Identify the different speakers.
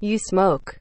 Speaker 1: You smoke.